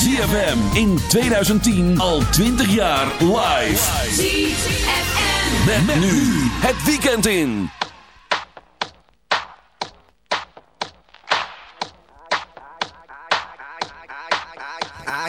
ZFM in 2010 al 20 jaar live. ZFM. Met, met nu het weekend in.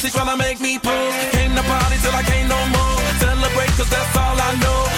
She tryna make me pull. Came to party till I can't no more. Celebrate cause that's all I know.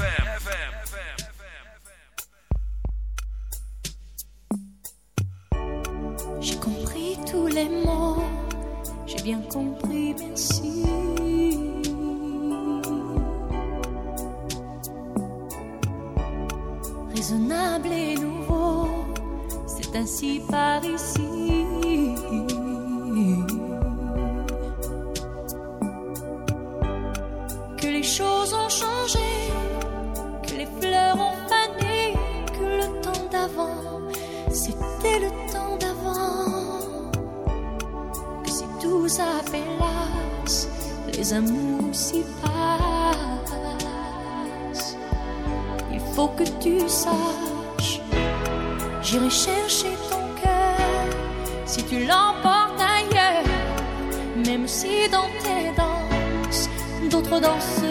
Paris. dans ce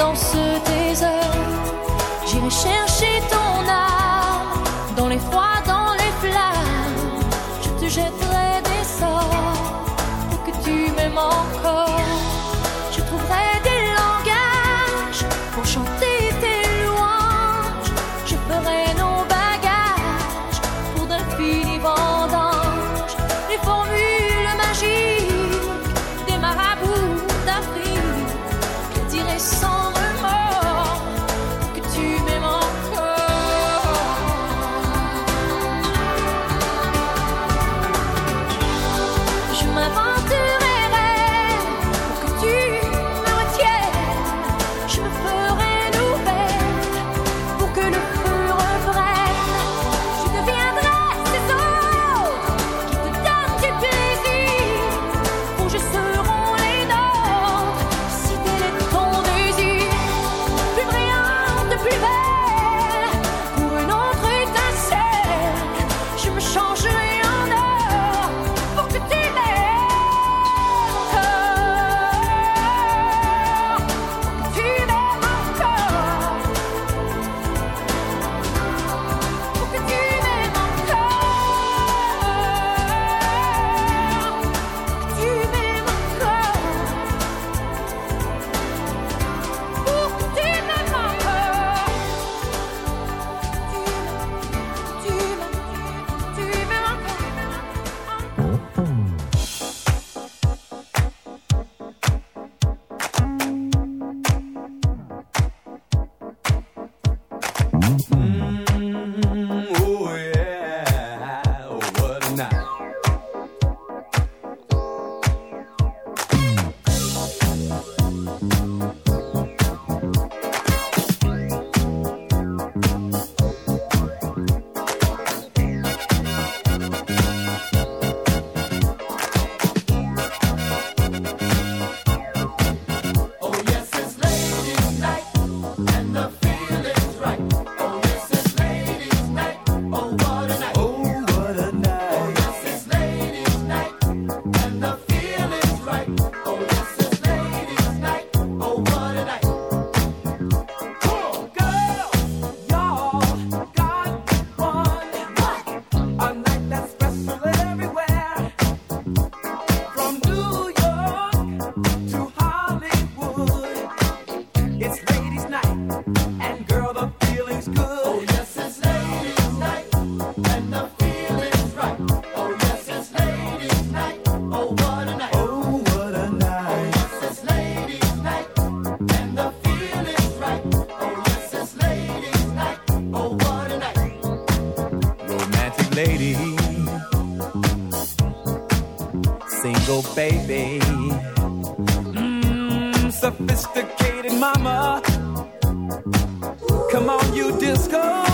dans ce désert. J'irai chercher ton âme dans les froids, dans les flammes. Je te jette. single baby. Mmm, sophisticated mama. Come on, you disco.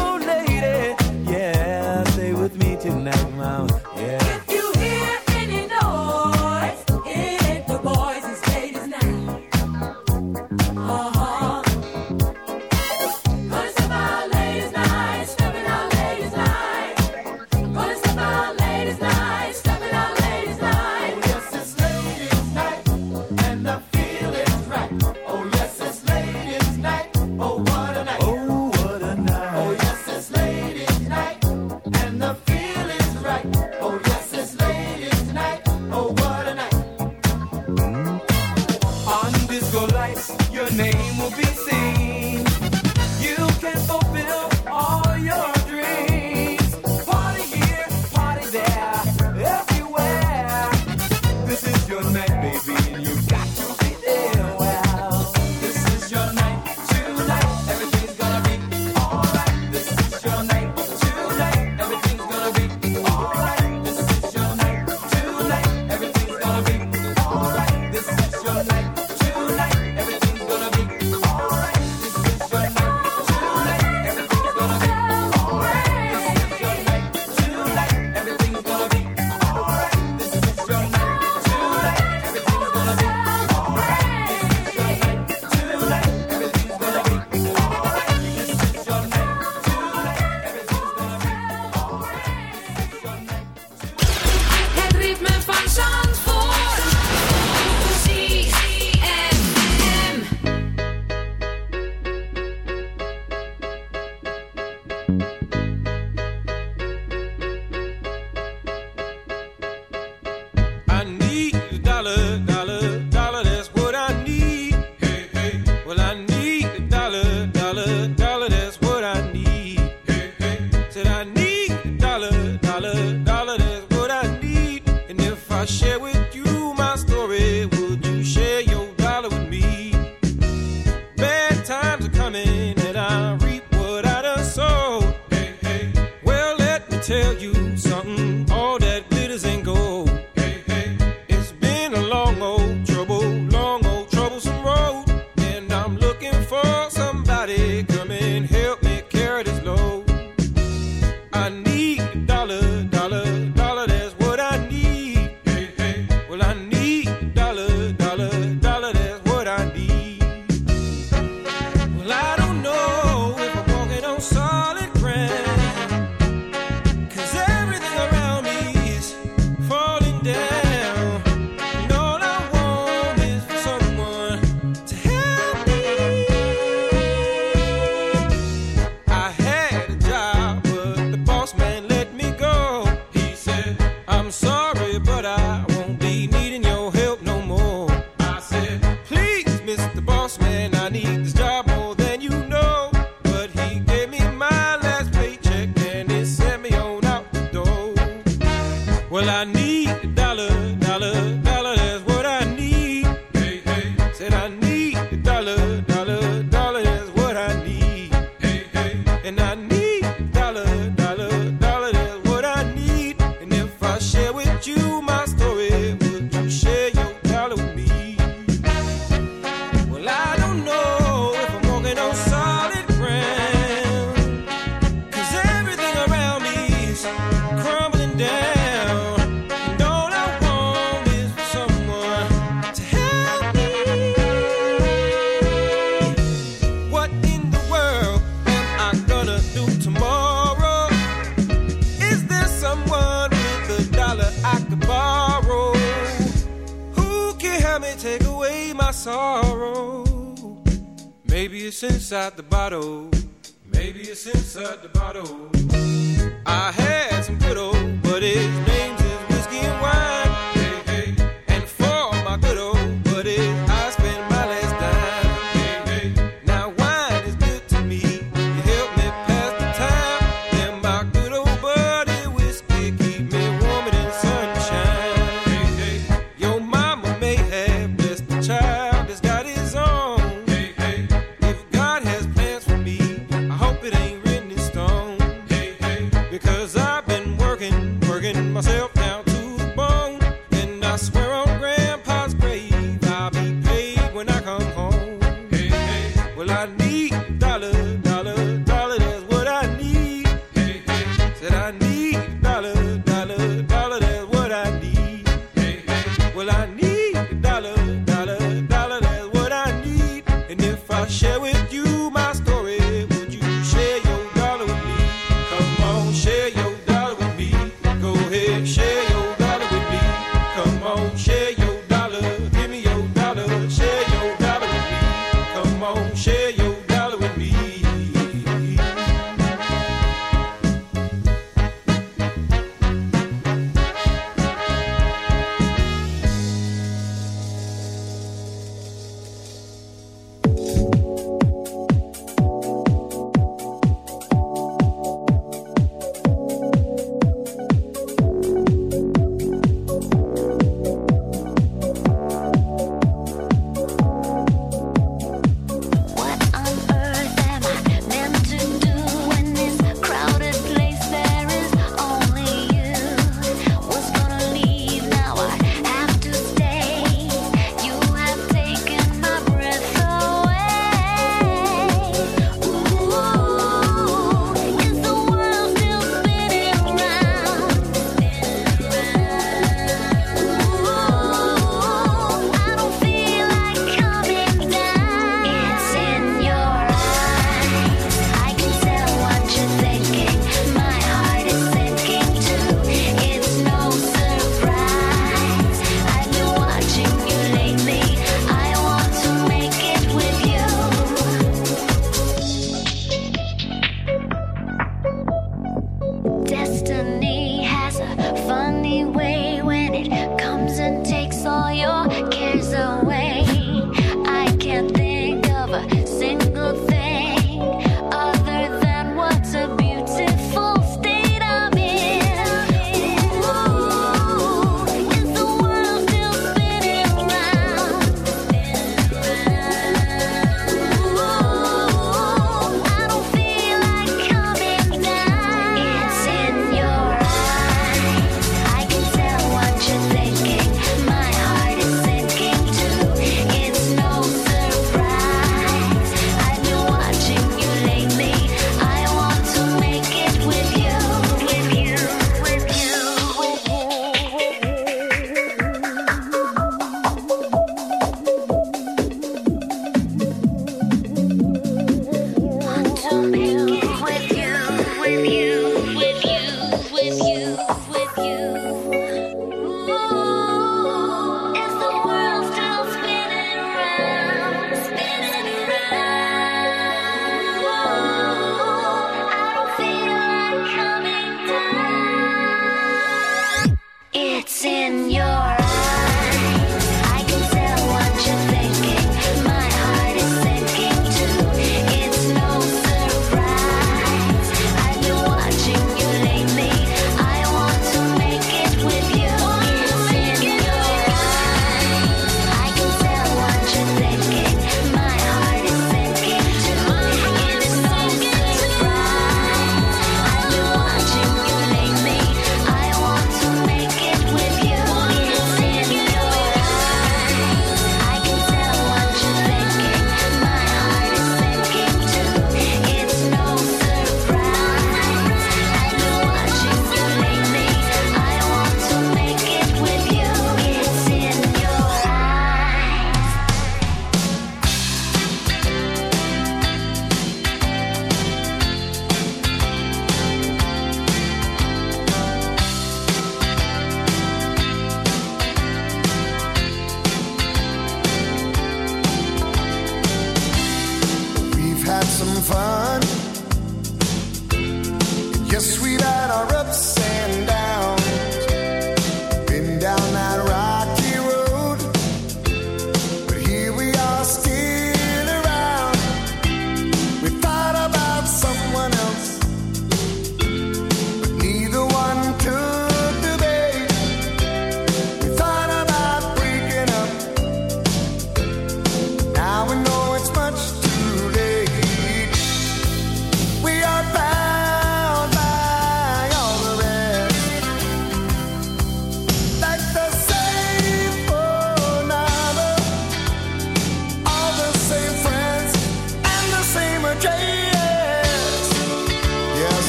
out the bottle.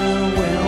winter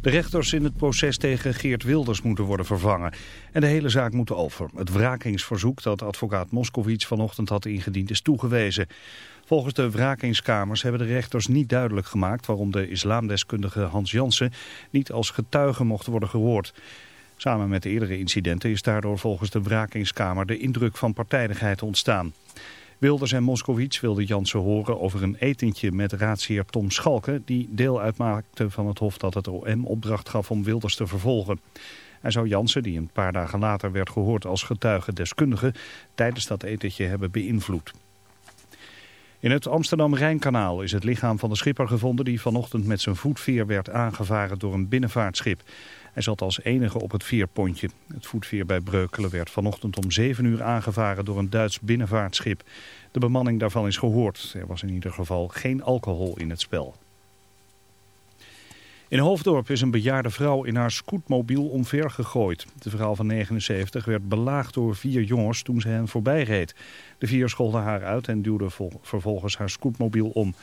De rechters in het proces tegen Geert Wilders moeten worden vervangen. En de hele zaak moet over. Het wrakingsverzoek dat advocaat Moskowitz vanochtend had ingediend is toegewezen. Volgens de wrakingskamers hebben de rechters niet duidelijk gemaakt... waarom de islamdeskundige Hans Jansen niet als getuige mocht worden gehoord. Samen met eerdere incidenten is daardoor volgens de wrakingskamer... de indruk van partijdigheid ontstaan. Wilders en Moskowitz wilden Jansen horen over een etentje met raadsheer Tom Schalke... die deel uitmaakte van het hof dat het OM opdracht gaf om Wilders te vervolgen. Hij zou Jansen, die een paar dagen later werd gehoord als getuige deskundige... tijdens dat etentje hebben beïnvloed. In het Amsterdam-Rijnkanaal is het lichaam van de schipper gevonden... die vanochtend met zijn voetveer werd aangevaren door een binnenvaartschip. Hij zat als enige op het veerpontje. Het voetveer bij Breukelen werd vanochtend om 7 uur aangevaren door een Duits binnenvaartschip. De bemanning daarvan is gehoord. Er was in ieder geval geen alcohol in het spel. In Hoofddorp is een bejaarde vrouw in haar scootmobiel omver gegooid. De vrouw van 79 werd belaagd door vier jongens toen ze hen voorbij reed. De vier scholden haar uit en duwden vol- vervolgens haar scootmobiel om.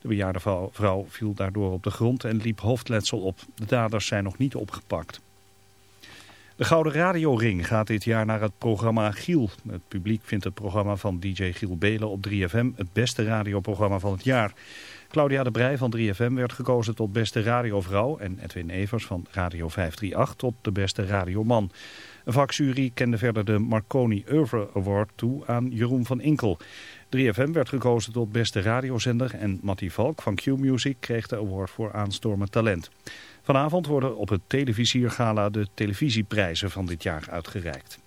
De bejaarde vrouw, viel daardoor op de grond en liep hoofdletsel op. De daders zijn nog niet opgepakt. De Gouden Radioring gaat dit jaar naar het programma Giel. Het publiek vindt het programma van DJ Giel Belen op 3FM het beste radioprogramma van het jaar. Claudia de Brij van 3FM werd gekozen tot beste radiovrouw en Edwin Evers van Radio 538 tot de beste radioman. Een vakjury kende verder de Marconi Oeuvre Award toe aan Jeroen van Inkel. 3FM werd gekozen tot beste radiozender en Mattie Valk van Q-Music kreeg de award voor aanstormend talent. Vanavond worden op het televisiergala de televisieprijzen van dit jaar uitgereikt.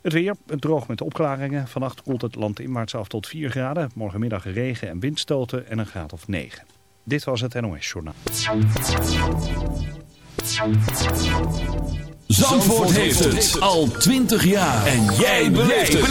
Het weer, het droog met opklaringen. Vannacht koelt het land inwaarts af tot 4 graden. Morgenmiddag regen en windstoten en een graad of 9. Dit was het NOS Journaal. Zandvoort heeft het al 20 jaar. En jij beleeft het.